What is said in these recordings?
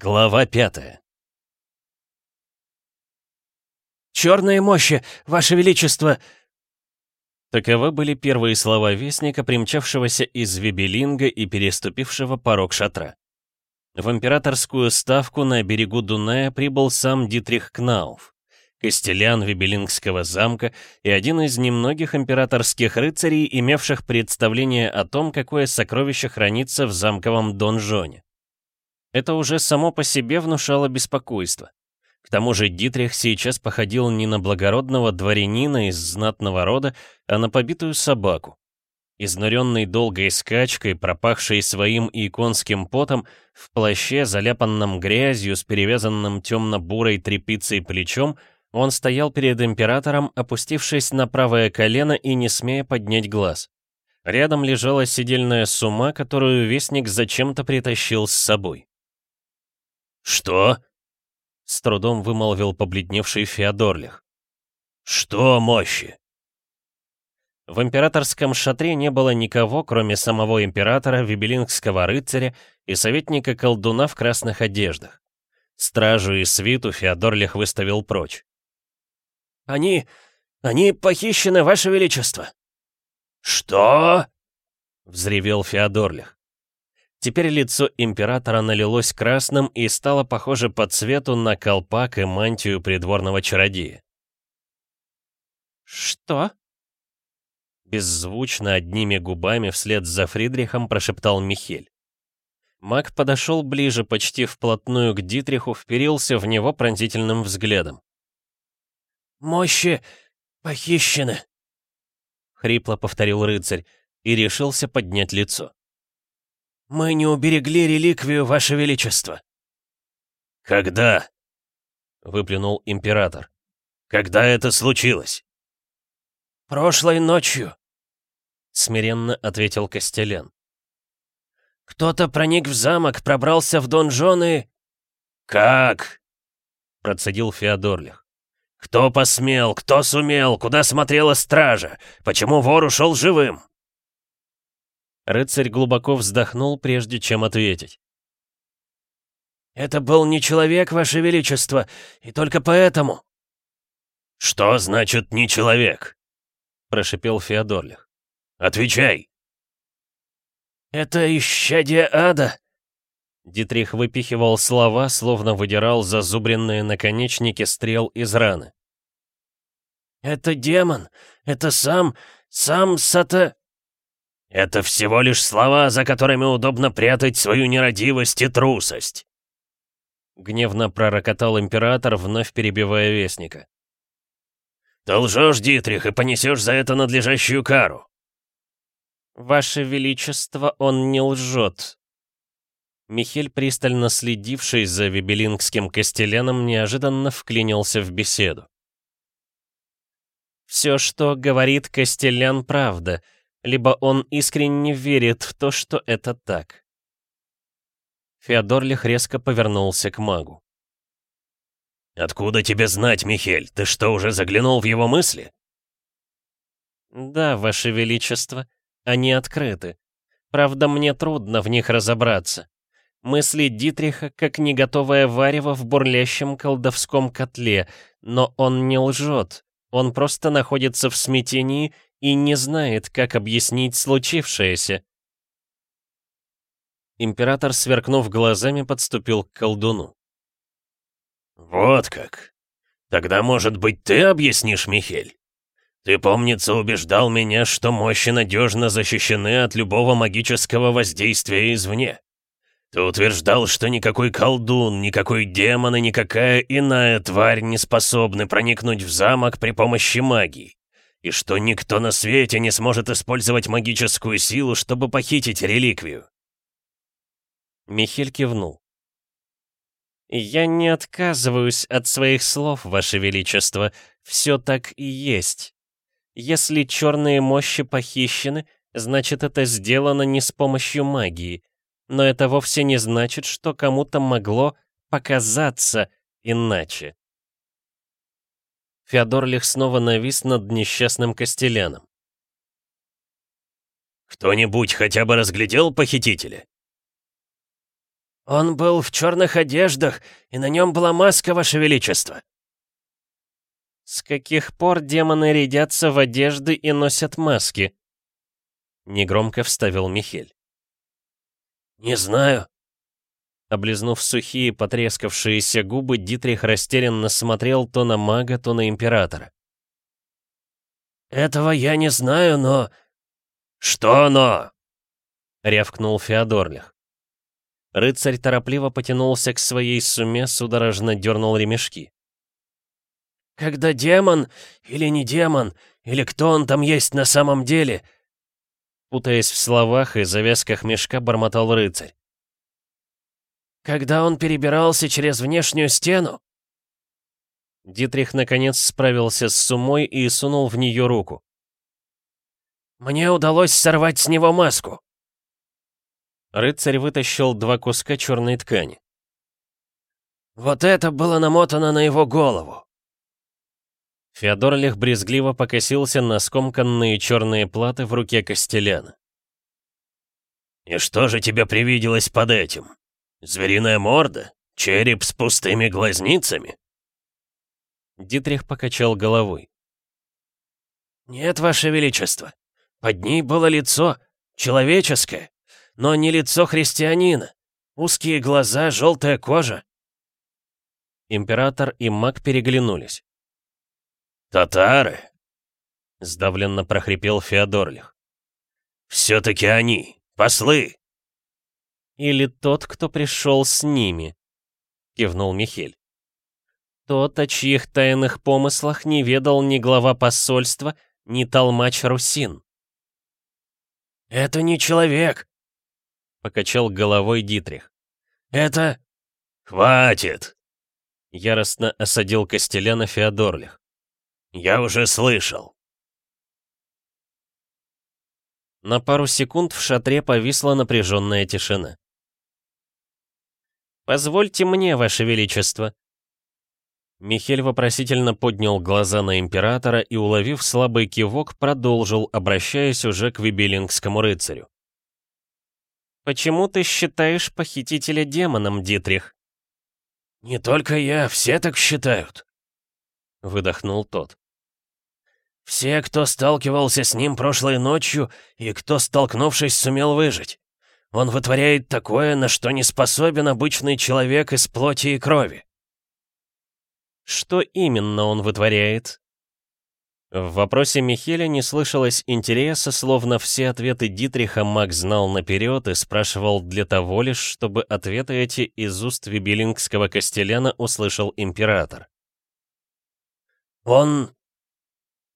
Глава пятая «Черные мощи, Ваше Величество!» Таковы были первые слова Вестника, примчавшегося из Вибелинга и переступившего порог шатра. В императорскую ставку на берегу Дуная прибыл сам Дитрих Кнауф, костелян Вибелингского замка и один из немногих императорских рыцарей, имевших представление о том, какое сокровище хранится в замковом донжоне. Это уже само по себе внушало беспокойство. К тому же Дитрих сейчас походил не на благородного дворянина из знатного рода, а на побитую собаку. Изнуренный долгой скачкой, пропахший своим и конским потом, в плаще, заляпанном грязью, с перевязанным темно-бурой тряпицей плечом, он стоял перед императором, опустившись на правое колено и не смея поднять глаз. Рядом лежала сидельная сума, которую Вестник зачем-то притащил с собой. «Что?» — с трудом вымолвил побледневший Феодорлих. «Что мощи?» В императорском шатре не было никого, кроме самого императора, вибелингского рыцаря и советника-колдуна в красных одеждах. Стражу и свиту Феодорлих выставил прочь. «Они... они похищены, Ваше Величество!» «Что?» — взревел Феодорлих. Теперь лицо императора налилось красным и стало похоже по цвету на колпак и мантию придворного чародея. «Что?» Беззвучно одними губами вслед за Фридрихом прошептал Михель. Маг подошел ближе, почти вплотную к Дитриху, вперился в него пронзительным взглядом. «Мощи похищены», — хрипло повторил рыцарь и решился поднять лицо. «Мы не уберегли реликвию, Ваше Величество!» «Когда?» — выплюнул император. «Когда это случилось?» «Прошлой ночью», — смиренно ответил Костелян. «Кто-то проник в замок, пробрался в донжон и...» «Как?» — процедил Феодорлих. «Кто посмел? Кто сумел? Куда смотрела стража? Почему вор ушел живым?» Рыцарь глубоко вздохнул, прежде чем ответить. «Это был не человек, Ваше Величество, и только поэтому...» «Что значит «не человек»?» — прошипел Феодорлих. «Отвечай!» «Это исчадие ада!» Дитрих выпихивал слова, словно выдирал зазубренные наконечники стрел из раны. «Это демон! Это сам... сам Сата...» Это всего лишь слова, за которыми удобно прятать свою нерадивость и трусость. Гневно пророкотал император, вновь перебивая вестника. Ты лжешь, Дитрих, и понесешь за это надлежащую кару. Ваше Величество, он не лжет. Михель, пристально следивший за вибелингским костеляном, неожиданно вклинился в беседу. Все, что говорит Костелян, правда — либо он искренне верит в то, что это так. Феодорлих резко повернулся к магу. «Откуда тебе знать, Михель? Ты что, уже заглянул в его мысли?» «Да, Ваше Величество, они открыты. Правда, мне трудно в них разобраться. Мысли Дитриха как не готовое варево в бурлящем колдовском котле, но он не лжет. Он просто находится в смятении и не знает, как объяснить случившееся. Император, сверкнув глазами, подступил к колдуну. «Вот как! Тогда, может быть, ты объяснишь, Михель? Ты, помнится, убеждал меня, что мощи надежно защищены от любого магического воздействия извне. Ты утверждал, что никакой колдун, никакой демон и никакая иная тварь не способны проникнуть в замок при помощи магии и что никто на свете не сможет использовать магическую силу, чтобы похитить реликвию. Михель кивнул. «Я не отказываюсь от своих слов, Ваше Величество. Все так и есть. Если черные мощи похищены, значит, это сделано не с помощью магии. Но это вовсе не значит, что кому-то могло показаться иначе. Феодорлих снова навис над несчастным Костеляном. «Кто-нибудь хотя бы разглядел похитителя?» «Он был в черных одеждах, и на нем была маска, Ваше Величество!» «С каких пор демоны рядятся в одежды и носят маски?» Негромко вставил Михель. «Не знаю». Облизнув сухие, потрескавшиеся губы, Дитрих растерянно смотрел то на мага, то на императора. «Этого я не знаю, но...» «Что но?» — рявкнул Феодорлих. Рыцарь торопливо потянулся к своей суме, судорожно дернул ремешки. «Когда демон, или не демон, или кто он там есть на самом деле, Путаясь в словах и завязках мешка, бормотал рыцарь. «Когда он перебирался через внешнюю стену?» Дитрих наконец справился с сумой и сунул в нее руку. «Мне удалось сорвать с него маску!» Рыцарь вытащил два куска черной ткани. «Вот это было намотано на его голову!» Феодорлих брезгливо покосился на скомканные черные платы в руке Костеляна. «И что же тебе привиделось под этим? Звериная морда? Череп с пустыми глазницами?» Дитрих покачал головой. «Нет, Ваше Величество, под ней было лицо, человеческое, но не лицо христианина. Узкие глаза, желтая кожа». Император и маг переглянулись. «Татары!» — сдавленно прохрипел Феодорлих. «Все-таки они, послы!» «Или тот, кто пришел с ними», — кивнул Михель. «Тот, о чьих тайных помыслах не ведал ни глава посольства, ни толмач Русин». «Это не человек», — покачал головой Дитрих. «Это...» «Хватит!» — яростно осадил Костеляна Феодорлих. «Я уже слышал». На пару секунд в шатре повисла напряженная тишина. «Позвольте мне, Ваше Величество». Михель вопросительно поднял глаза на императора и, уловив слабый кивок, продолжил, обращаясь уже к вибелингскому рыцарю. «Почему ты считаешь похитителя демоном, Дитрих?» «Не только я, все так считают», — выдохнул тот. Все, кто сталкивался с ним прошлой ночью и кто, столкнувшись, сумел выжить. Он вытворяет такое, на что не способен обычный человек из плоти и крови. Что именно он вытворяет? В вопросе Михеля не слышалось интереса, словно все ответы Дитриха Мак знал наперед и спрашивал для того лишь, чтобы ответы эти из уст вибелингского костеляна услышал император. «Он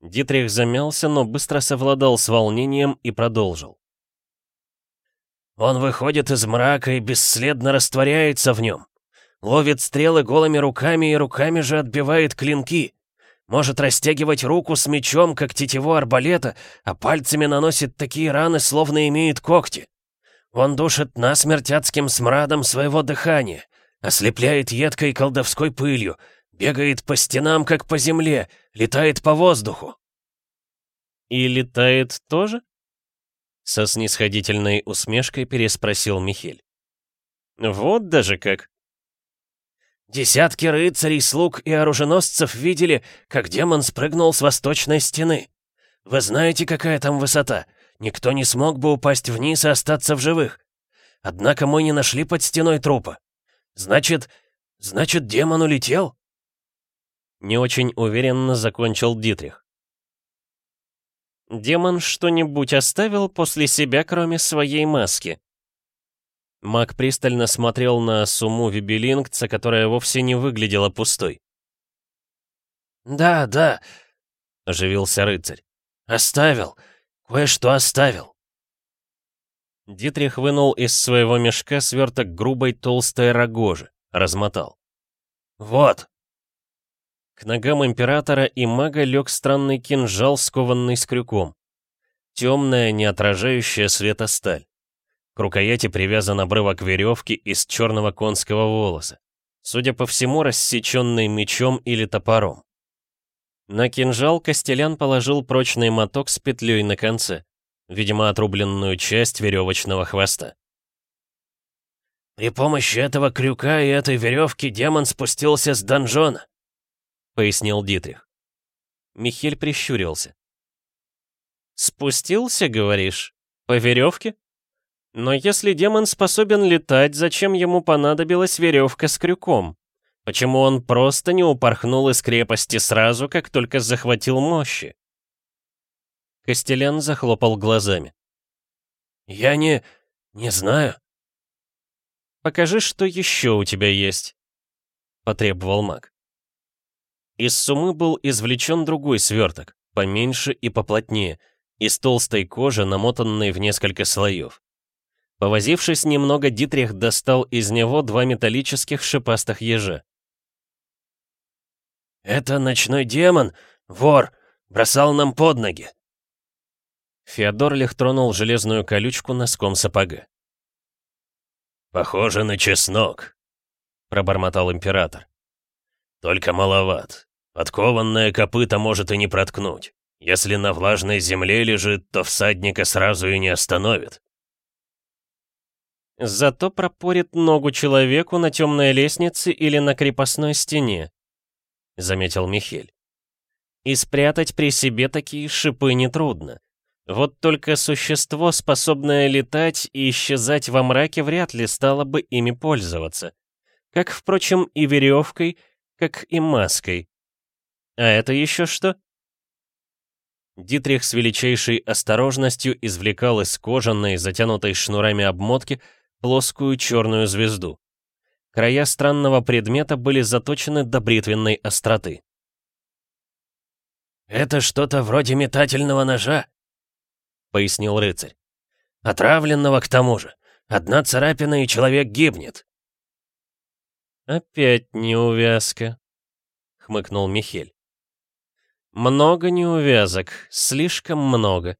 Дитрих замялся, но быстро совладал с волнением и продолжил. «Он выходит из мрака и бесследно растворяется в нем. Ловит стрелы голыми руками и руками же отбивает клинки. Может растягивать руку с мечом, как тетиву арбалета, а пальцами наносит такие раны, словно имеет когти. Он душит насмерть адским смрадом своего дыхания, ослепляет едкой колдовской пылью, Бегает по стенам, как по земле, летает по воздуху. И летает тоже? Со снисходительной усмешкой переспросил Михель. Вот даже как. Десятки рыцарей, слуг и оруженосцев видели, как демон спрыгнул с восточной стены. Вы знаете, какая там высота? Никто не смог бы упасть вниз и остаться в живых. Однако мы не нашли под стеной трупа. Значит, значит, демон улетел? Не очень уверенно закончил Дитрих. Демон что-нибудь оставил после себя, кроме своей маски? Маг пристально смотрел на сумму вибелингца, которая вовсе не выглядела пустой. «Да, да», — оживился рыцарь. «Оставил. Кое-что оставил». Дитрих вынул из своего мешка сверток грубой толстой рогожи, размотал. «Вот», к ногам императора и мага лег странный кинжал, скованный с крюком. Темная, не отражающая света сталь. К рукояти привязан обрывок веревки из черного конского волоса. Судя по всему, рассеченный мечом или топором. На кинжал Костелян положил прочный моток с петлей на конце, видимо, отрубленную часть веревочного хвоста. «При помощи этого крюка и этой веревки демон спустился с донжона», — пояснил Дитрих. Михель прищурился. «Спустился, говоришь? По веревке? Но если демон способен летать, зачем ему понадобилась веревка с крюком? Почему он просто не упорхнул из крепости сразу, как только захватил мощи?» Костелян захлопал глазами. «Я не... не знаю», «Покажи, что еще у тебя есть», — потребовал маг. Из сумы был извлечен другой сверток, поменьше и поплотнее, из толстой кожи, намотанной в несколько слоев. Повозившись немного, Дитрих достал из него два металлических шипастых ежа. «Это ночной демон, вор, бросал нам под ноги!» Феодор Лех тронул железную колючку носком сапога. «Похоже на чеснок», — пробормотал император. «Только маловат. Подкованное копыто может и не проткнуть. Если на влажной земле лежит, то всадника сразу и не остановит». «Зато пропорит ногу человеку на темной лестнице или на крепостной стене», — заметил Михель. «И спрятать при себе такие шипы нетрудно. Вот только существо, способное летать и исчезать во мраке, вряд ли стало бы ими пользоваться. Как, впрочем, и веревкой, как и маской. А это еще что? Дитрих с величайшей осторожностью извлекал из кожаной, затянутой шнурами обмотки, плоскую черную звезду. Края странного предмета были заточены до бритвенной остроты. «Это что-то вроде метательного ножа», — пояснил рыцарь. «Отравленного к тому же. Одна царапина, и человек гибнет». «Опять неувязка», — хмыкнул Михель. «Много неувязок, слишком много.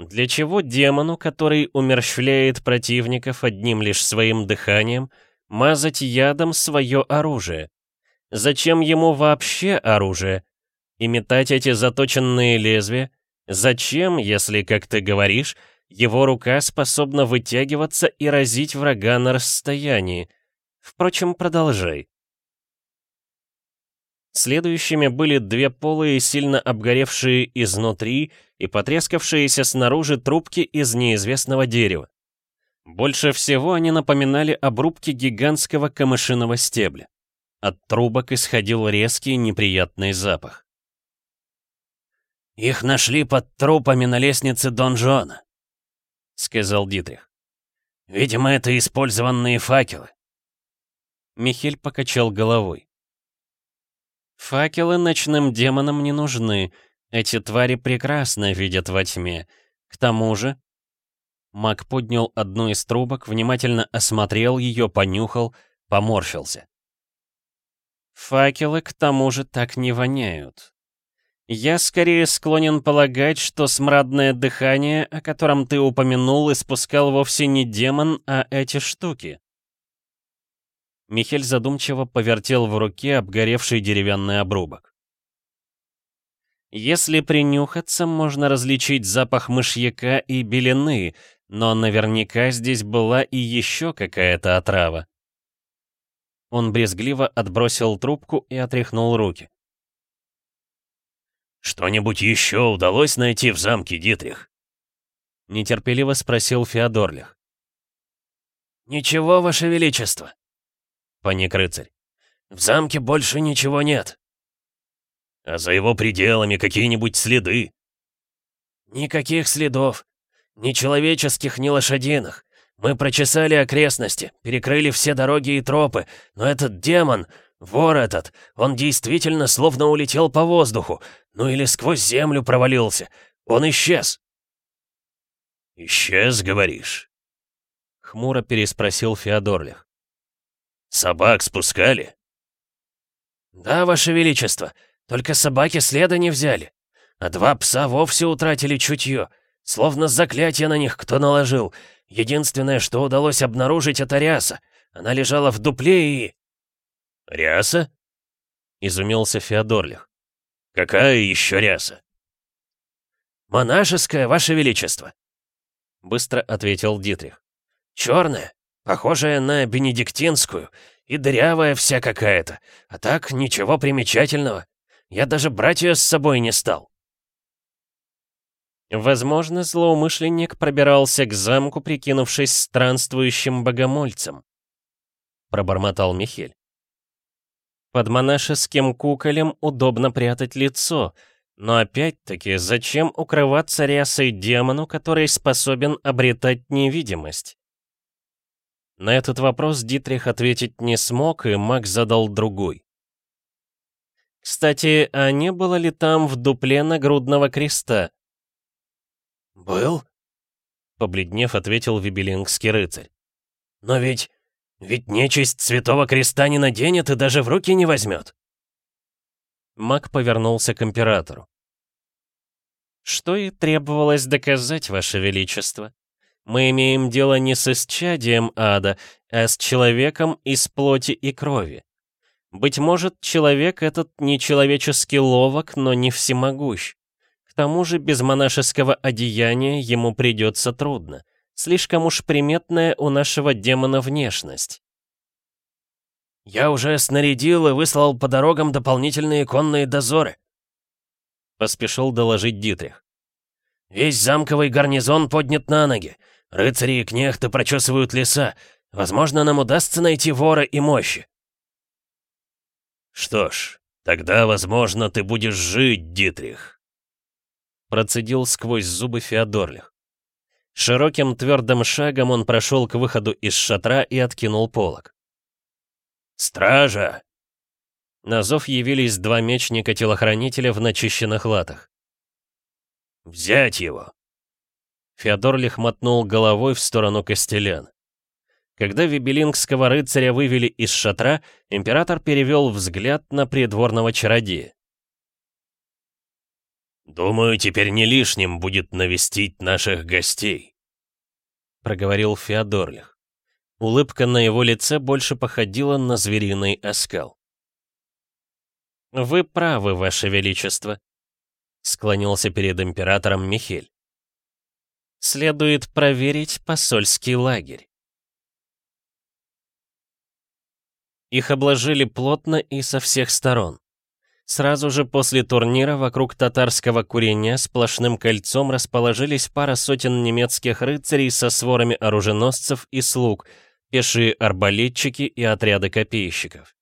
Для чего демону, который умерщвляет противников одним лишь своим дыханием, мазать ядом свое оружие? Зачем ему вообще оружие? И метать эти заточенные лезвия, Зачем, если, как ты говоришь, его рука способна вытягиваться и разить врага на расстоянии? Впрочем, продолжай. Следующими были две полые, сильно обгоревшие изнутри и потрескавшиеся снаружи трубки из неизвестного дерева. Больше всего они напоминали обрубки гигантского камышиного стебля. От трубок исходил резкий неприятный запах. «Их нашли под трупами на лестнице донжона», — сказал Дитрих. «Видимо, это использованные факелы». Михель покачал головой. «Факелы ночным демонам не нужны. Эти твари прекрасно видят во тьме. К тому же...» Маг поднял одну из трубок, внимательно осмотрел ее, понюхал, поморщился. «Факелы, к тому же, так не воняют. Я скорее склонен полагать, что смрадное дыхание, о котором ты упомянул, испускал вовсе не демон, а эти штуки. Михель задумчиво повертел в руке обгоревший деревянный обрубок. Если принюхаться, можно различить запах мышьяка и белины, но наверняка здесь была и еще какая-то отрава. Он брезгливо отбросил трубку и отряхнул руки. «Что-нибудь еще удалось найти в замке, Дитрих?» Нетерпеливо спросил Феодорлих. «Ничего, Ваше Величество!» Паник рыцарь. «В замке больше ничего нет». «А за его пределами какие-нибудь следы?» «Никаких следов. Ни человеческих, ни лошадиных. Мы прочесали окрестности, перекрыли все дороги и тропы, но этот демон, вор этот, он действительно словно улетел по воздуху, ну или сквозь землю провалился. Он исчез. «Исчез, говоришь?» Хмуро переспросил Феодорлих. «Собак спускали?» «Да, Ваше Величество, только собаки следа не взяли. А два пса вовсе утратили чутье, словно заклятие на них кто наложил. Единственное, что удалось обнаружить, это ряса. Она лежала в дупле и...» «Ряса?» — изумился Феодорлих. «Какая еще ряса?» «Монашеская, Ваше Величество!» Быстро ответил Дитрих. «Черная, Похожая на бенедиктинскую, и дырявая вся какая-то. А так, ничего примечательного. Я даже брать ее с собой не стал. Возможно, злоумышленник пробирался к замку, прикинувшись странствующим богомольцем. Пробормотал Михель. Под монашеским куколем удобно прятать лицо, но опять-таки, зачем укрываться рясой демону, который способен обретать невидимость? На этот вопрос Дитрих ответить не смог, и Мак задал другой. «Кстати, а не было ли там в дупле нагрудного креста?» «Был?» — побледнев, ответил Вибелингский рыцарь. «Но ведь... ведь нечисть Святого Креста не наденет и даже в руки не возьмет!» Маг повернулся к императору. «Что и требовалось доказать, Ваше Величество. Мы имеем дело не с исчадием ада, а с человеком из плоти и крови. Быть может, человек этот нечеловечески ловок, но не всемогущ. К тому же без монашеского одеяния ему придется трудно. Слишком уж приметная у нашего демона внешность. «Я уже снарядил и выслал по дорогам дополнительные конные дозоры», — поспешил доложить Дитрих. «Весь замковый гарнизон поднят на ноги. Рыцари и кнехты прочесывают леса. Возможно, нам удастся найти вора и мощи». «Что ж, тогда, возможно, ты будешь жить, Дитрих», Процедил сквозь зубы Феодорлих. Широким твердым шагом он прошел к выходу из шатра и откинул полог. «Стража!» На зов явились два мечника-телохранителя в начищенных латах. «Взять его!» Феодорлих мотнул головой в сторону Костелян. Когда вибелингского рыцаря вывели из шатра, император перевел взгляд на придворного чародея. «Думаю, теперь не лишним будет навестить наших гостей», — проговорил Феодорлих. Улыбка на его лице больше походила на звериный оскал. «Вы правы, Ваше Величество», — склонился перед императором Михель. «Следует проверить посольский лагерь». Их обложили плотно и со всех сторон. Сразу же после турнира вокруг татарского куреня сплошным кольцом расположились пара сотен немецких рыцарей со сворами оруженосцев и слуг, пешие арбалетчики и отряды копейщиков.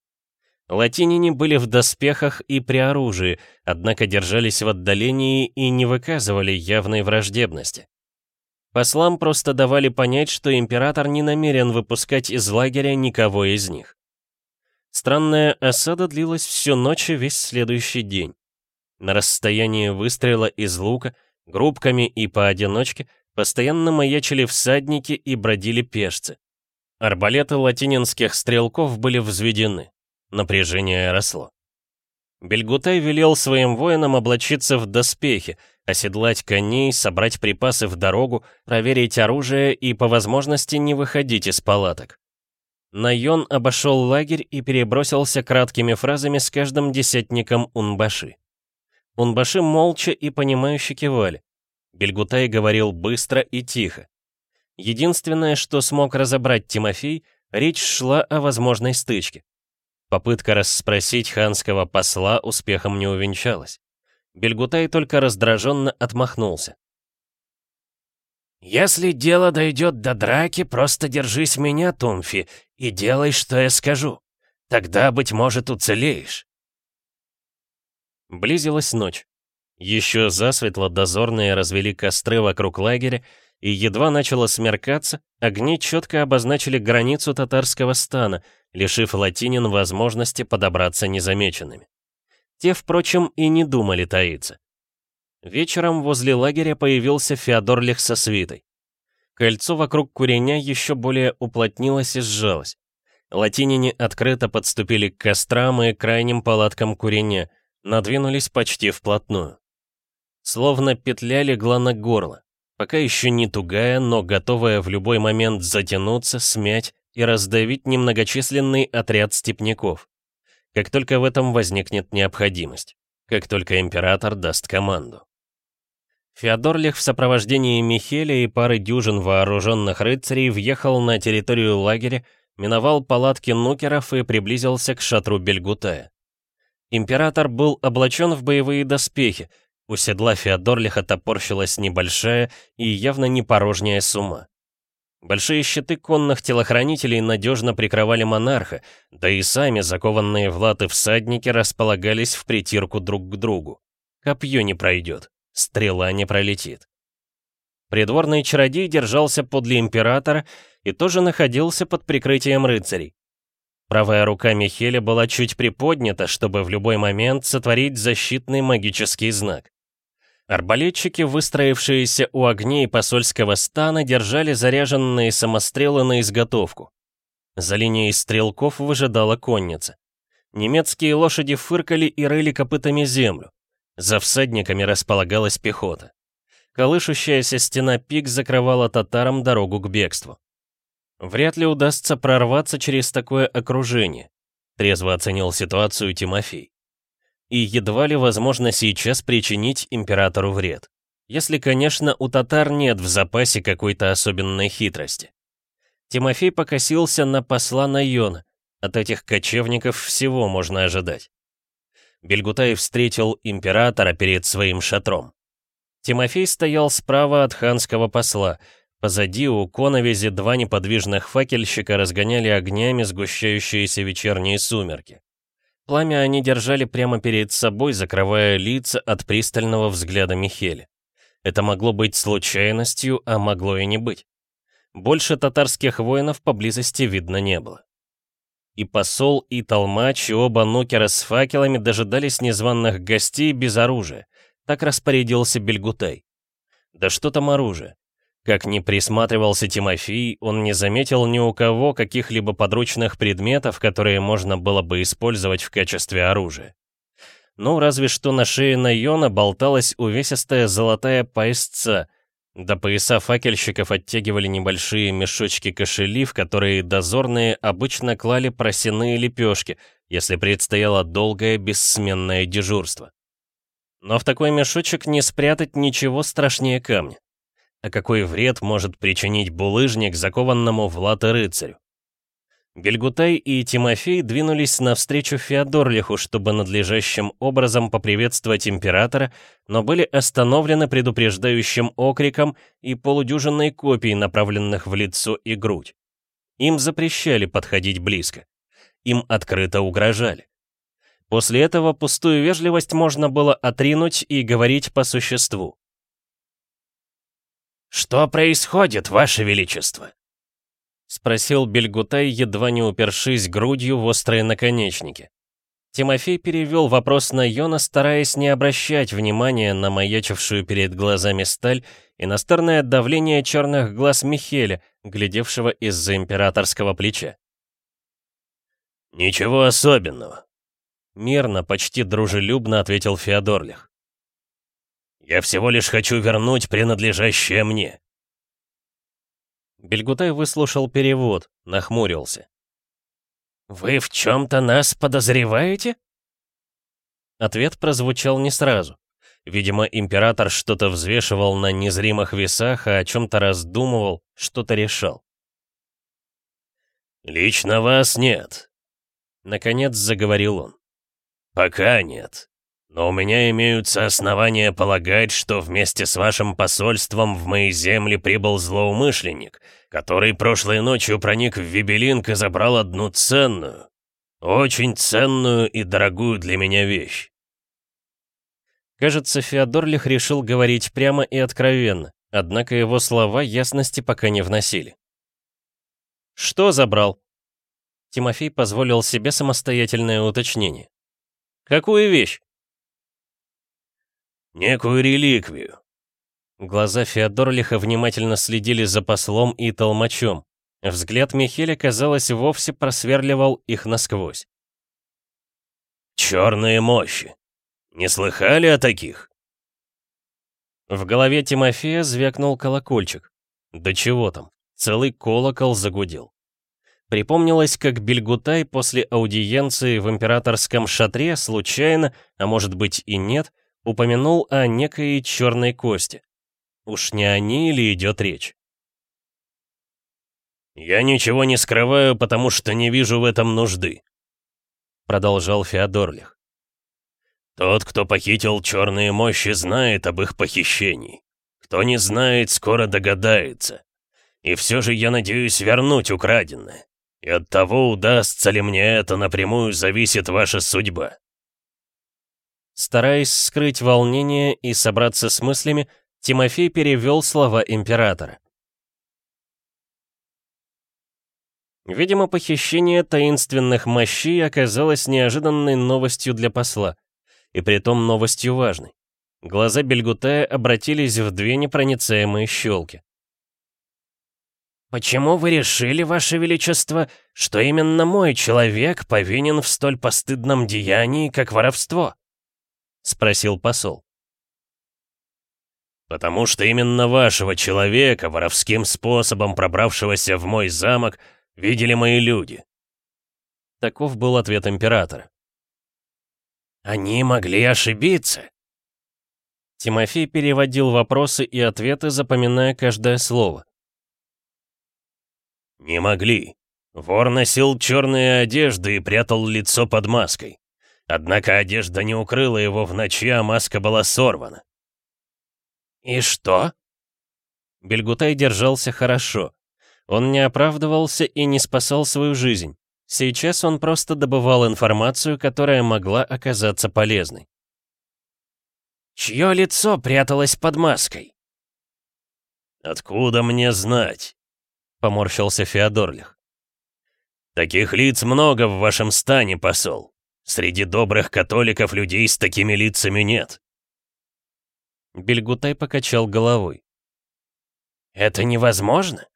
Латинине были в доспехах и при оружии, однако держались в отдалении и не выказывали явной враждебности. Послам просто давали понять, что император не намерен выпускать из лагеря никого из них. Странная осада длилась всю ночь и весь следующий день. На расстоянии выстрела из лука, группками и поодиночке, постоянно маячили всадники и бродили пешцы. Арбалеты латининских стрелков были взведены. Напряжение росло. Бельгутай велел своим воинам облачиться в доспехи, оседлать коней, собрать припасы в дорогу, проверить оружие и по возможности не выходить из палаток. Найон обошел лагерь и перебросился краткими фразами с каждым десятником Унбаши. Унбаши молча и понимающе кивали. Бельгутай говорил быстро и тихо. Единственное, что смог разобрать Тимофей, речь шла о возможной стычке. Попытка расспросить ханского посла успехом не увенчалась. Бельгутай только раздраженно отмахнулся. «Если дело дойдет до драки, просто держись меня, Тумфи, и делай, что я скажу. Тогда, быть может, уцелеешь». Близилась ночь. Еще засветло дозорные развели костры вокруг лагеря, и едва начало смеркаться, огни четко обозначили границу татарского стана, лишив латинин возможности подобраться незамеченными. Те, впрочем, и не думали таиться. Вечером возле лагеря появился Феодорлих со свитой. Кольцо вокруг куреня еще более уплотнилось и сжалось. Латинине открыто подступили к кострам и крайним палаткам куреня, надвинулись почти вплотную. Словно петля легла на горло, пока еще не тугая, но готовая в любой момент затянуться, смять и раздавить немногочисленный отряд степняков. Как только в этом возникнет необходимость, как только император даст команду. Феодорлих в сопровождении Михеля и пары дюжин вооруженных рыцарей въехал на территорию лагеря, миновал палатки нукеров и приблизился к шатру Бельгутая. Император был облачен в боевые доспехи, у седла Феодорлиха топорщилась небольшая и явно не порожняя сумма. Большие щиты конных телохранителей надежно прикрывали монарха, да и сами закованные в латы всадники располагались в притирку друг к другу. Копье не пройдет стрела не пролетит. Придворный чародей держался подле императора и тоже находился под прикрытием рыцарей. Правая рука Михеля была чуть приподнята, чтобы в любой момент сотворить защитный магический знак. Арбалетчики, выстроившиеся у огней посольского стана, держали заряженные самострелы на изготовку. За линией стрелков выжидала конница. Немецкие лошади фыркали и рыли копытами землю. За всадниками располагалась пехота. Колышущаяся стена пик закрывала татарам дорогу к бегству. Вряд ли удастся прорваться через такое окружение, трезво оценил ситуацию Тимофей. И едва ли возможно сейчас причинить императору вред. Если, конечно, у татар нет в запасе какой-то особенной хитрости. Тимофей покосился на посла Найона. От этих кочевников всего можно ожидать. Бельгутай встретил императора перед своим шатром. Тимофей стоял справа от ханского посла. Позади у коновизи два неподвижных факельщика разгоняли огнями сгущающиеся вечерние сумерки. Пламя они держали прямо перед собой, закрывая лица от пристального взгляда Михеля. Это могло быть случайностью, а могло и не быть. Больше татарских воинов поблизости видно не было. И посол, и толмач, и оба нукера с факелами дожидались незваных гостей без оружия. Так распорядился Бельгутай. Да что там оружие? Как ни присматривался Тимофей, он не заметил ни у кого каких-либо подручных предметов, которые можно было бы использовать в качестве оружия. Ну, разве что на шее Найона болталась увесистая золотая поясца, до пояса факельщиков оттягивали небольшие мешочки-кошели, в которые дозорные обычно клали просяные лепешки, если предстояло долгое бессменное дежурство. Но в такой мешочек не спрятать ничего страшнее камня. А какой вред может причинить булыжник, закованному в латы рыцарю? Бельгутай и Тимофей двинулись навстречу Феодорлиху, чтобы надлежащим образом поприветствовать императора, но были остановлены предупреждающим окриком и полудюжинной копией, направленных в лицо и грудь. Им запрещали подходить близко. Им открыто угрожали. После этого пустую вежливость можно было отринуть и говорить по существу. «Что происходит, Ваше Величество?» — спросил Бельгутай, едва не упершись грудью в острые наконечники. Тимофей перевел вопрос на Йона, стараясь не обращать внимания на маячившую перед глазами сталь и на стырное давление черных глаз Михеля, глядевшего из-за императорского плеча. «Ничего особенного», — мирно, почти дружелюбно ответил Феодорлих. «Я всего лишь хочу вернуть принадлежащее мне». Бельгутай выслушал перевод, нахмурился. «Вы в чем-то нас подозреваете?» Ответ прозвучал не сразу. Видимо, император что-то взвешивал на незримых весах, а о чем-то раздумывал, что-то решал. «Лично вас нет», — наконец заговорил он. «Пока нет. Но у меня имеются основания полагать, что вместе с вашим посольством в мои земли прибыл злоумышленник, который прошлой ночью проник в Вибелинг и забрал одну ценную, очень ценную и дорогую для меня вещь. Кажется, Феодорлих решил говорить прямо и откровенно, однако его слова ясности пока не вносили. «Что забрал?» Тимофей позволил себе самостоятельное уточнение. «Какую вещь?» Некую реликвию». Глаза Феодорлиха внимательно следили за послом и толмачом. Взгляд Михеля, казалось, вовсе просверливал их насквозь. «Черные мощи! Не слыхали о таких?» В голове Тимофея звякнул колокольчик. Да чего там, целый колокол загудел. Припомнилось, как Бельгутай после аудиенции в императорском шатре случайно, а может быть и нет, упомянул о некой черной кости. Уж не о ней ли идет речь? «Я ничего не скрываю, потому что не вижу в этом нужды», — продолжал Феодорлих. «Тот, кто похитил черные мощи, знает об их похищении. Кто не знает, скоро догадается. И все же я надеюсь вернуть украденное. И от того, удастся ли мне это, напрямую зависит ваша судьба». Стараясь скрыть волнение и собраться с мыслями, Тимофей перевел слова императора. Видимо, похищение таинственных мощей оказалось неожиданной новостью для посла, и притом новостью важной. Глаза Бельгутая обратились в две непроницаемые щелки. «Почему вы решили, Ваше Величество, что именно мой человек повинен в столь постыдном деянии, как воровство?» — спросил посол. «Потому что именно вашего человека, воровским способом пробравшегося в мой замок, видели мои люди». Таков был ответ императора. «Они могли ошибиться». Тимофей переводил вопросы и ответы, запоминая каждое слово. «Не могли. Вор носил черные одежды и прятал лицо под маской. Однако одежда не укрыла его в ночи, а маска была сорвана. «И что?» Бельгутай держался хорошо. Он не оправдывался и не спасал свою жизнь. Сейчас он просто добывал информацию, которая могла оказаться полезной. «Чье лицо пряталось под маской?» «Откуда мне знать?» — поморщился Феодорлих. «Таких лиц много в вашем стане, посол. Среди добрых католиков людей с такими лицами нет». Бельгутай покачал головой. «Это невозможно.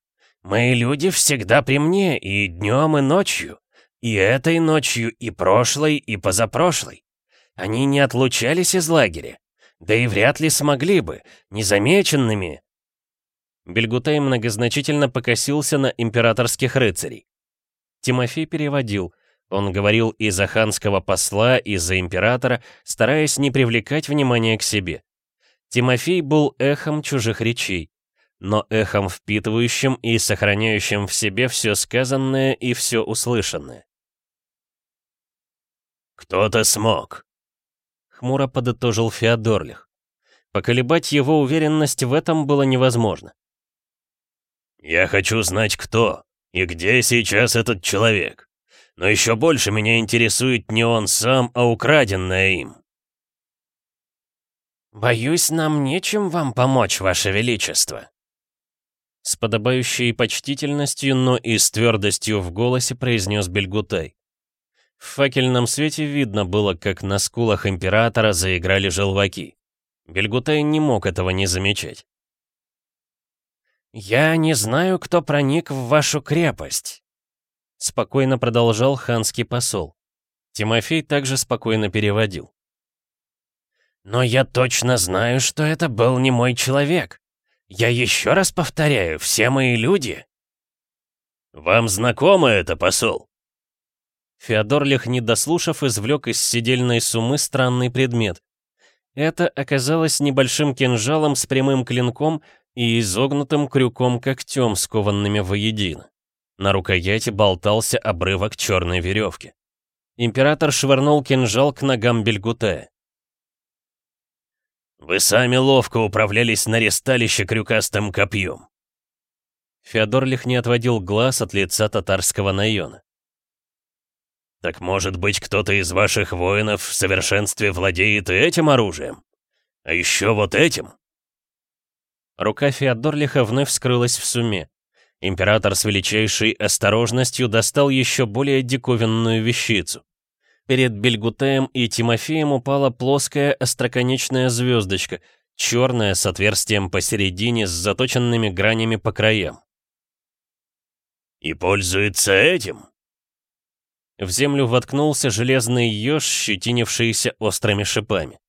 Мои люди всегда при мне и днем, и ночью. И этой ночью, и прошлой, и позапрошлой. Они не отлучались из лагеря. Да и вряд ли смогли бы, незамеченными. Бельгутай многозначительно покосился на императорских рыцарей. Тимофей переводил. Он говорил и за ханского посла, и за императора, стараясь не привлекать внимания к себе. Тимофей был эхом чужих речей но эхом впитывающим и сохраняющим в себе все сказанное и все услышанное. «Кто-то смог», — хмуро подытожил Феодорлих. Поколебать его уверенность в этом было невозможно. «Я хочу знать, кто и где сейчас этот человек. Но еще больше меня интересует не он сам, а украденное им». «Боюсь, нам нечем вам помочь, Ваше Величество», с подобающей почтительностью, но и с твердостью в голосе произнес Бельгутай. В факельном свете видно было, как на скулах императора заиграли желваки. Бельгутай не мог этого не замечать. «Я не знаю, кто проник в вашу крепость», — спокойно продолжал ханский посол. Тимофей также спокойно переводил. «Но я точно знаю, что это был не мой человек. Я еще раз повторяю, все мои люди...» «Вам знакомо это, посол?» Феодорлих, не дослушав, извлек из сидельной сумы странный предмет. Это оказалось небольшим кинжалом с прямым клинком и изогнутым крюком когтем, скованными воедино. На рукояти болтался обрывок черной веревки. Император швырнул кинжал к ногам Бельгутая. Вы сами ловко управлялись на ресталище крюкастым копьем. Феодорлих не отводил глаз от лица татарского наёна. «Так может быть, кто-то из ваших воинов в совершенстве владеет и этим оружием? А еще вот этим?» Рука Феодорлиха вновь скрылась в суме. Император с величайшей осторожностью достал еще более диковинную вещицу. Перед Бельгутеем и Тимофеем упала плоская остроконечная звездочка, черная с отверстием посередине с заточенными гранями по краям. «И пользуется этим?» В землю воткнулся железный еж, щетинившийся острыми шипами.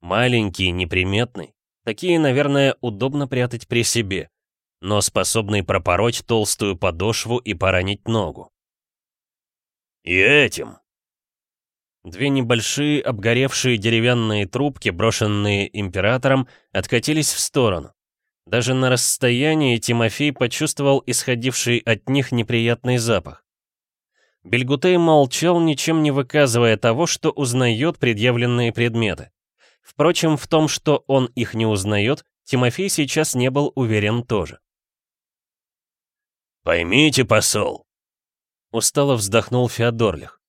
Маленький, неприметный. Такие, наверное, удобно прятать при себе, но способный пропороть толстую подошву и поранить ногу. «И этим?» Две небольшие обгоревшие деревянные трубки, брошенные императором, откатились в сторону. Даже на расстоянии Тимофей почувствовал исходивший от них неприятный запах. Бельгутей молчал, ничем не выказывая того, что узнает предъявленные предметы. Впрочем, в том, что он их не узнает, Тимофей сейчас не был уверен тоже. «Поймите, посол», — устало вздохнул Феодорлих.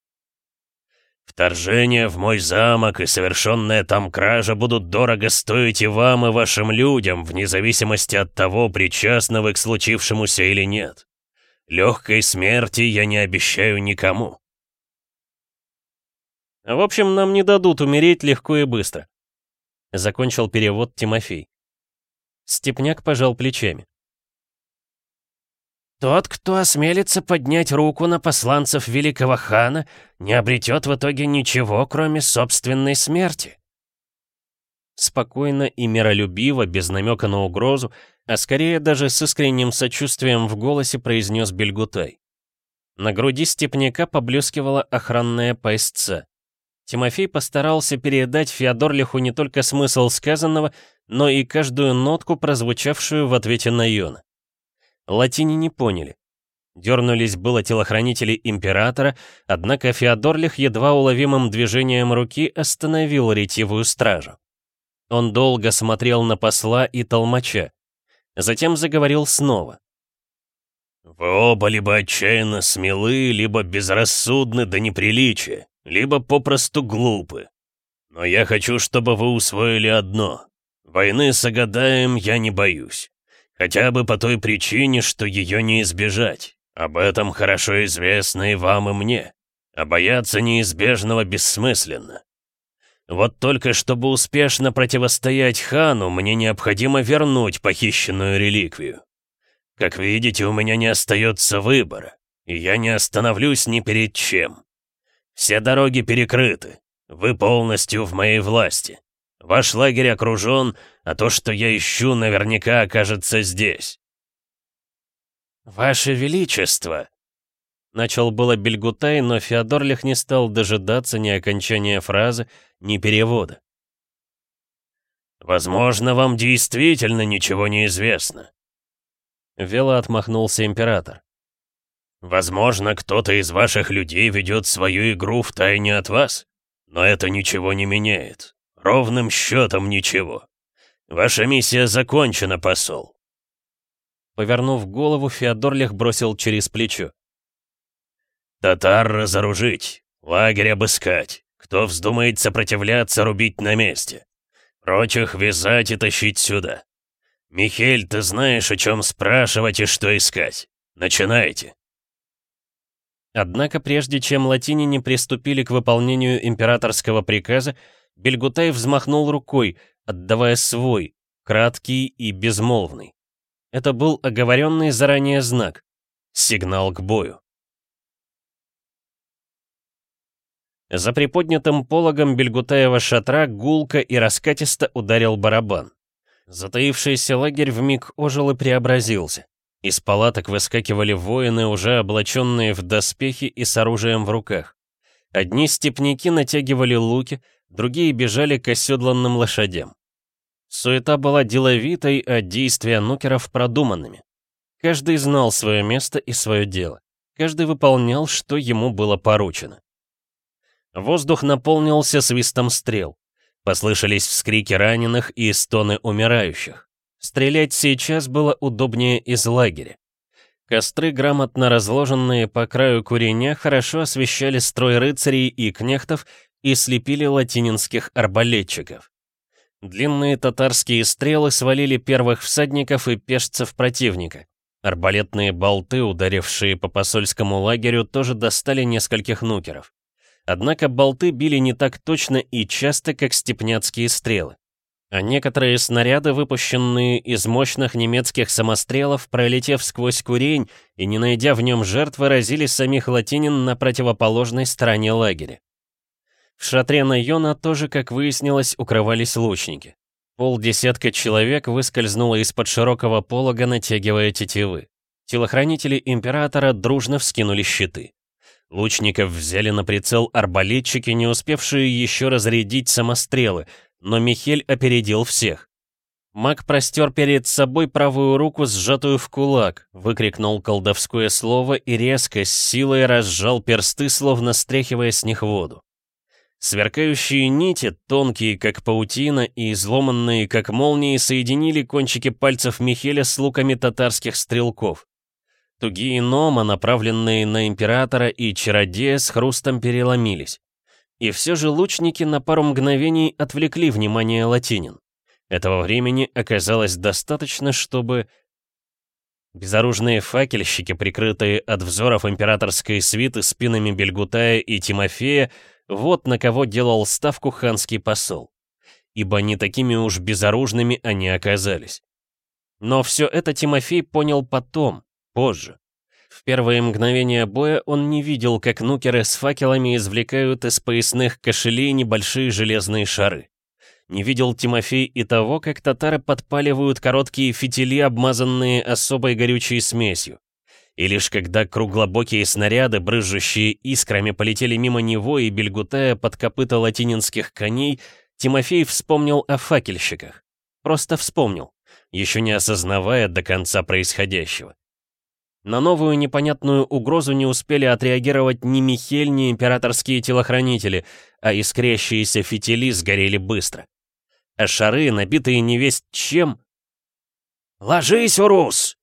«Вторжение в мой замок и совершенная там кража будут дорого стоить и вам, и вашим людям, вне зависимости от того, причастны вы к случившемуся или нет. Легкой смерти я не обещаю никому». «В общем, нам не дадут умереть легко и быстро», — закончил перевод Тимофей. Степняк пожал плечами. «Тот, кто осмелится поднять руку на посланцев великого хана, не обретет в итоге ничего, кроме собственной смерти». Спокойно и миролюбиво, без намека на угрозу, а скорее даже с искренним сочувствием в голосе произнес Бельгутай. На груди степняка поблескивала охранная поясца. Тимофей постарался передать Феодорлиху не только смысл сказанного, но и каждую нотку, прозвучавшую в ответе на Йона. Латини не поняли. Дернулись было телохранители императора, однако Феодорлих едва уловимым движением руки остановил ретивую стражу. Он долго смотрел на посла и толмача. Затем заговорил снова. «Вы оба либо отчаянно смелы, либо безрассудны до неприличия либо попросту глупы. Но я хочу, чтобы вы усвоили одно. Войны с Агадаем я не боюсь. Хотя бы по той причине, что ее не избежать. Об этом хорошо известно и вам, и мне. А бояться неизбежного бессмысленно. Вот только чтобы успешно противостоять хану, мне необходимо вернуть похищенную реликвию. Как видите, у меня не остается выбора, и я не остановлюсь ни перед чем. Все дороги перекрыты. Вы полностью в моей власти. Ваш лагерь окружен, а то, что я ищу, наверняка окажется здесь». «Ваше Величество!» Начал было Бельгутай, но Феодорлих не стал дожидаться ни окончания фразы, ни перевода. «Возможно, вам действительно ничего не известно». Вело отмахнулся император. Возможно, кто-то из ваших людей ведет свою игру в тайне от вас, но это ничего не меняет. Ровным счетом ничего. Ваша миссия закончена, посол. Повернув голову, Феодорлих бросил через плечо. «Татар разоружить, лагерь обыскать. Кто вздумает сопротивляться, рубить на месте. Прочих вязать и тащить сюда. Михель, ты знаешь, о чем спрашивать и что искать. Начинайте». Однако прежде чем латинине приступили к выполнению императорского приказа, Бельгутай взмахнул рукой, отдавая свой, краткий и безмолвный. Это был оговоренный заранее знак. Сигнал к бою. За приподнятым пологом Бельгутаева шатра гулко и раскатисто ударил барабан. Затаившийся лагерь вмиг ожил и преобразился. Из палаток выскакивали воины, уже облаченные в доспехи и с оружием в руках. Одни степняки натягивали луки, другие бежали к оседланным лошадям. Суета была деловитой, а действия нукеров продуманными. Каждый знал свое место и свое дело. Каждый выполнял, что ему было поручено. Воздух наполнился свистом стрел. Послышались вскрики раненых и стоны умирающих. Стрелять сейчас было удобнее из лагеря. Костры, грамотно разложенные по краю куреня, хорошо освещали строй рыцарей и кнехтов и слепили латининских арбалетчиков. Длинные татарские стрелы свалили первых всадников и пешцев противника. Арбалетные болты, ударившие по посольскому лагерю, тоже достали нескольких нукеров. Однако болты били не так точно и часто, как степняцкие стрелы а некоторые снаряды, выпущенные из мощных немецких самострелов, пролетев сквозь курень и не найдя в нем жертв, выразили самих латинин на противоположной стороне лагеря. В шатре Найона тоже, как выяснилось, укрывались лучники. Полдесятка человек выскользнуло из-под широкого полога, натягивая тетивы. Телохранители Императора дружно вскинули щиты. Лучников взяли на прицел арбалетчики, не успевшие еще разрядить самострелы, но Михель опередил всех. Маг простер перед собой правую руку, сжатую в кулак, выкрикнул колдовское слово и резко, с силой разжал персты, словно стряхивая с них воду. Сверкающие нити, тонкие как паутина и изломанные как молнии, соединили кончики пальцев Михеля с луками татарских стрелков. Тугие нома, направленные на императора и чародея, с хрустом переломились. И все же лучники на пару мгновений отвлекли внимание латинин. Этого времени оказалось достаточно, чтобы... Безоружные факельщики, прикрытые от взоров императорской свиты спинами Бельгутая и Тимофея, вот на кого делал ставку ханский посол. Ибо не такими уж безоружными они оказались. Но все это Тимофей понял потом, позже. В первые мгновения боя он не видел, как нукеры с факелами извлекают из поясных кошелей небольшие железные шары. Не видел Тимофей и того, как татары подпаливают короткие фитили, обмазанные особой горючей смесью. И лишь когда круглобокие снаряды, брызжущие искрами, полетели мимо него и бельгутая под копыта латининских коней, Тимофей вспомнил о факельщиках. Просто вспомнил, еще не осознавая до конца происходящего. На новую непонятную угрозу не успели отреагировать ни Михель, ни императорские телохранители, а искрящиеся фитили сгорели быстро. А шары, набитые невесть чем... «Ложись, Урус!»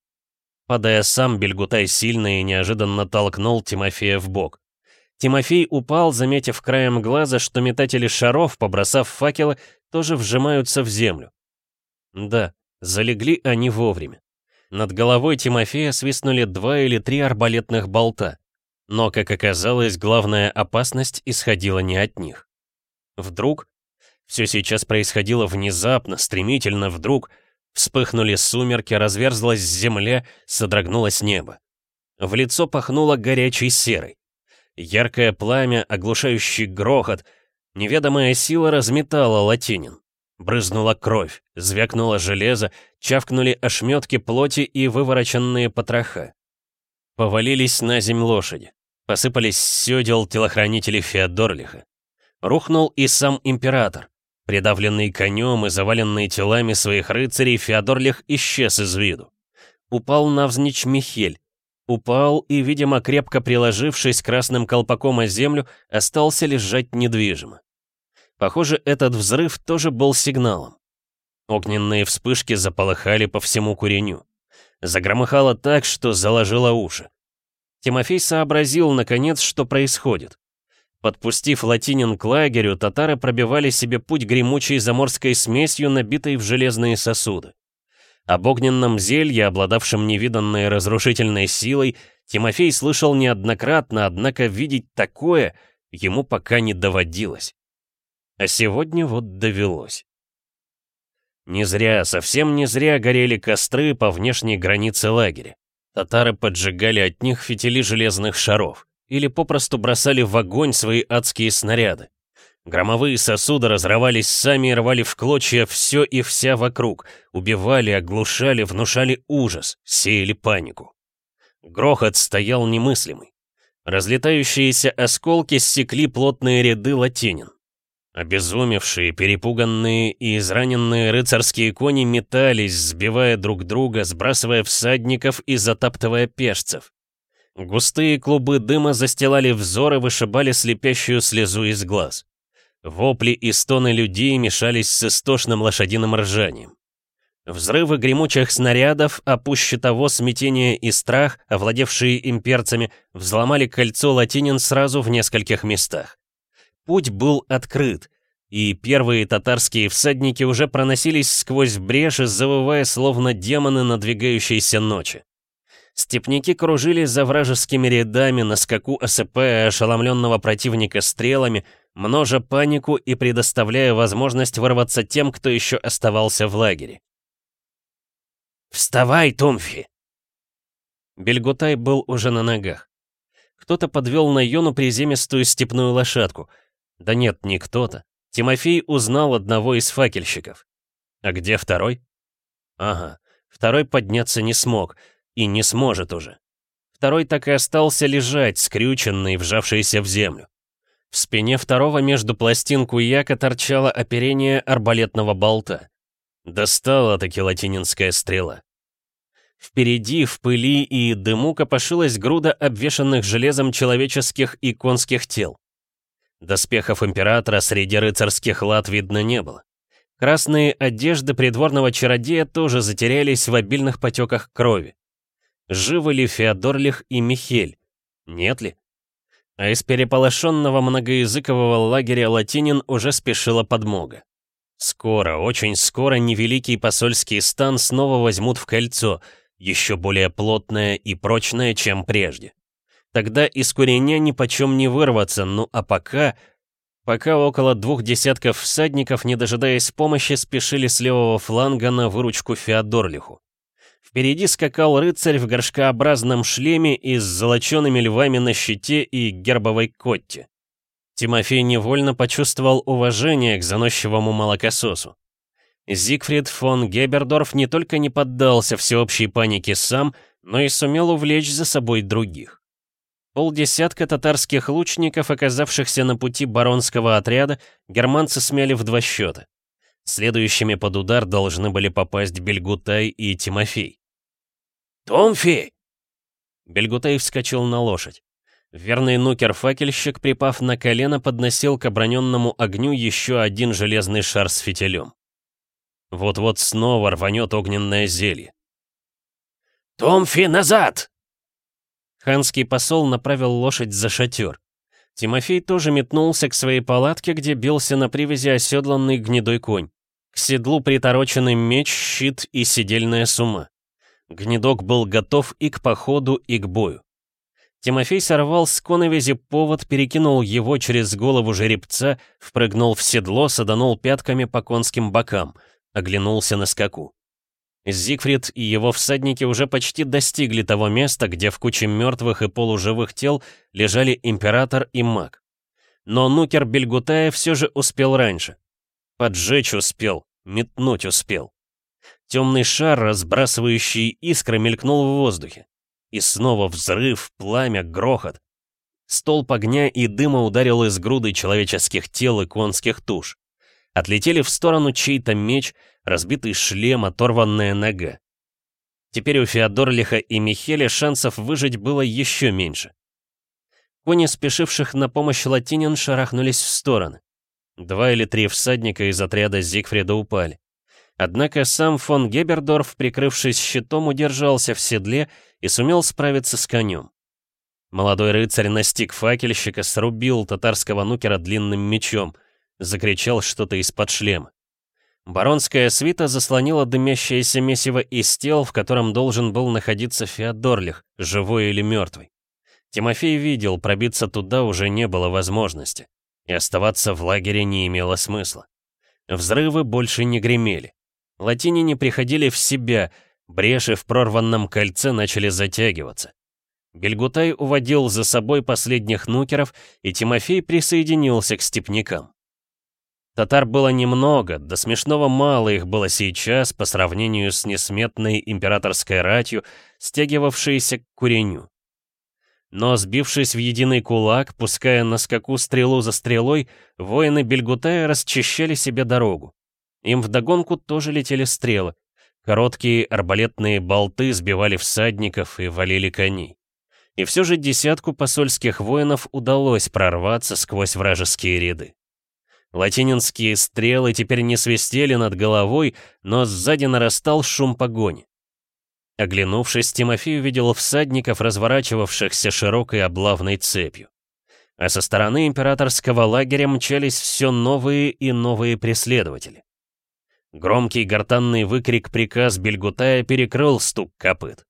Падая сам, Бельгутай сильно и неожиданно толкнул Тимофея в бок. Тимофей упал, заметив краем глаза, что метатели шаров, побросав факелы, тоже вжимаются в землю. Да, залегли они вовремя. Над головой Тимофея свистнули два или три арбалетных болта. Но, как оказалось, главная опасность исходила не от них. Вдруг, все сейчас происходило внезапно, стремительно, вдруг, Вспыхнули сумерки, разверзлась земля, содрогнулось небо. В лицо пахнуло горячей серой. Яркое пламя, оглушающий грохот, неведомая сила разметала латинин. Брызнула кровь, звякнуло железо, чавкнули ошметки плоти и вывороченные потроха. Повалились на земь лошади. Посыпались сёдел телохранителей Феодорлиха. Рухнул и сам император. Придавленный конем и заваленный телами своих рыцарей, Феодорлих исчез из виду. Упал навзничь Михель. Упал и, видимо, крепко приложившись красным колпаком о землю, остался лежать недвижимо. Похоже, этот взрыв тоже был сигналом. Огненные вспышки заполыхали по всему куреню. Загромыхало так, что заложило уши. Тимофей сообразил, наконец, что происходит. Подпустив латинин к лагерю, татары пробивали себе путь гремучей заморской смесью, набитой в железные сосуды. Об огненном зелье, обладавшем невиданной разрушительной силой, Тимофей слышал неоднократно, однако видеть такое ему пока не доводилось. А сегодня вот довелось. Не зря, совсем не зря горели костры по внешней границе лагеря. Татары поджигали от них фитили железных шаров или попросту бросали в огонь свои адские снаряды. Громовые сосуды разрывались сами и рвали в клочья все и вся вокруг, убивали, оглушали, внушали ужас, сеяли панику. Грохот стоял немыслимый. Разлетающиеся осколки ссекли плотные ряды латинин. Обезумевшие, перепуганные и израненные рыцарские кони метались, сбивая друг друга, сбрасывая всадников и затаптывая пешцев. Густые клубы дыма застилали взор и вышибали слепящую слезу из глаз. Вопли и стоны людей мешались с истошным лошадиным ржанием. Взрывы гремучих снарядов, а пуще того смятение и страх, овладевшие имперцами, взломали кольцо латинин сразу в нескольких местах. Путь был открыт, и первые татарские всадники уже проносились сквозь бреши, завывая словно демоны надвигающейся ночи. Степники кружили за вражескими рядами, на скаку осыпая ошеломленного противника стрелами, множа панику и предоставляя возможность вырваться тем, кто еще оставался в лагере. «Вставай, Тумфи!» Бельгутай был уже на ногах. Кто-то подвел на Йону приземистую степную лошадку. Да нет, не кто-то. Тимофей узнал одного из факельщиков. А где второй? Ага, второй подняться не смог — и не сможет уже. Второй так и остался лежать, скрюченный, вжавшийся в землю. В спине второго между пластинку яка торчало оперение арбалетного болта. Достала-таки латининская стрела. Впереди, в пыли и дыму копошилась груда обвешанных железом человеческих и конских тел. Доспехов императора среди рыцарских лад видно не было. Красные одежды придворного чародея тоже затерялись в обильных потеках крови. Живы ли Феодорлих и Михель? Нет ли? А из переполошенного многоязыкового лагеря латинин уже спешила подмога. Скоро, очень скоро невеликий посольский стан снова возьмут в кольцо, еще более плотное и прочное, чем прежде. Тогда из куреня ни почем не вырваться, ну а пока... Пока около двух десятков всадников, не дожидаясь помощи, спешили с левого фланга на выручку Феодорлиху. Впереди скакал рыцарь в горшкообразном шлеме и с золочеными львами на щите и гербовой котте. Тимофей невольно почувствовал уважение к заносчивому молокососу. Зигфрид фон Гебердорф не только не поддался всеобщей панике сам, но и сумел увлечь за собой других. Полдесятка татарских лучников, оказавшихся на пути баронского отряда, германцы смяли в два счета. Следующими под удар должны были попасть Бельгутай и Тимофей. «Томфи!» Бельгутай вскочил на лошадь. Верный нукер-факельщик, припав на колено, подносил к оброненному огню еще один железный шар с фитилем. Вот-вот снова рванет огненное зелье. «Томфи, назад!» Ханский посол направил лошадь за шатер. Тимофей тоже метнулся к своей палатке, где бился на привязи оседланный гнедой конь. К седлу притороченный меч, щит и сидельная сума. Гнедок был готов и к походу, и к бою. Тимофей сорвал с коновизи повод, перекинул его через голову жеребца, впрыгнул в седло, саданул пятками по конским бокам, оглянулся на скаку. Зигфрид и его всадники уже почти достигли того места, где в куче мертвых и полуживых тел лежали император и маг. Но Нукер Бельгутая все же успел раньше. Поджечь успел, метнуть успел. Темный шар, разбрасывающий искры, мелькнул в воздухе. И снова взрыв, пламя, грохот. Столб огня и дыма ударил из груды человеческих тел и конских туш. Отлетели в сторону чей-то меч, разбитый шлем, оторванная нога. Теперь у Феодорлиха и Михеля шансов выжить было еще меньше. Кони, спешивших на помощь латинин, шарахнулись в стороны. Два или три всадника из отряда Зигфрида упали. Однако сам фон Гебердорф, прикрывшись щитом, удержался в седле и сумел справиться с конем. Молодой рыцарь настиг факельщика, срубил татарского нукера длинным мечом, закричал что-то из-под шлема. Баронская свита заслонила дымящееся месиво из тел, в котором должен был находиться Феодорлих, живой или мертвый. Тимофей видел, пробиться туда уже не было возможности, и оставаться в лагере не имело смысла. Взрывы больше не гремели. Латинине приходили в себя, бреши в прорванном кольце начали затягиваться. Бельгутай уводил за собой последних нукеров, и Тимофей присоединился к степнякам. Татар было немного, до смешного мало их было сейчас по сравнению с несметной императорской ратью, стягивавшейся к куреню. Но сбившись в единый кулак, пуская на скаку стрелу за стрелой, воины Бельгутая расчищали себе дорогу. Им вдогонку тоже летели стрелы. Короткие арбалетные болты сбивали всадников и валили коней. И все же десятку посольских воинов удалось прорваться сквозь вражеские ряды. Латининские стрелы теперь не свистели над головой, но сзади нарастал шум погони. Оглянувшись, Тимофей увидел всадников, разворачивавшихся широкой облавной цепью. А со стороны императорского лагеря мчались все новые и новые преследователи. Громкий гортанный выкрик приказ Бельгутая перекрыл стук копыт.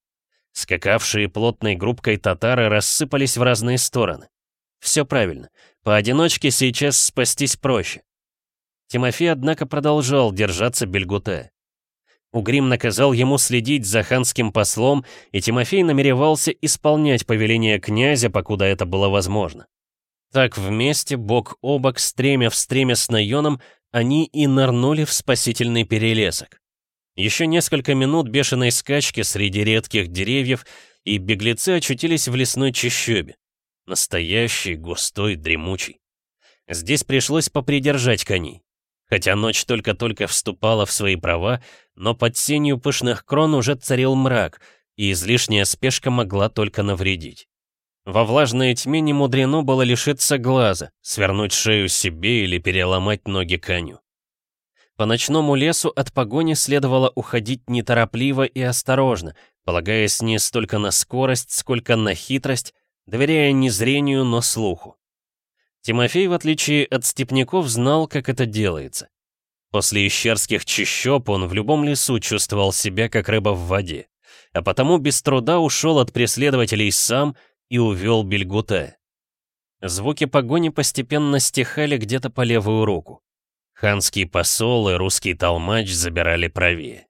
Скакавшие плотной группкой татары рассыпались в разные стороны. Все правильно. Поодиночке сейчас спастись проще. Тимофей, однако, продолжал держаться Бельгуте. Угрим наказал ему следить за ханским послом, и Тимофей намеревался исполнять повеление князя, покуда это было возможно. Так вместе, бок о бок, стремя в стремя с Найоном, они и нырнули в спасительный перелесок. Еще несколько минут бешеной скачки среди редких деревьев, и беглецы очутились в лесной чащобе. Настоящий, густой, дремучий. Здесь пришлось попридержать коней. Хотя ночь только-только вступала в свои права, но под сенью пышных крон уже царил мрак, и излишняя спешка могла только навредить. Во влажной тьме не мудрено было лишиться глаза, свернуть шею себе или переломать ноги коню. По ночному лесу от погони следовало уходить неторопливо и осторожно, полагаясь не столько на скорость, сколько на хитрость, доверяя не зрению, но слуху. Тимофей, в отличие от степняков, знал, как это делается. После ищерских чащоб он в любом лесу чувствовал себя, как рыба в воде, а потому без труда ушел от преследователей сам и увел Бельгута. Звуки погони постепенно стихали где-то по левую руку. Ханский посол и русский толмач забирали правее.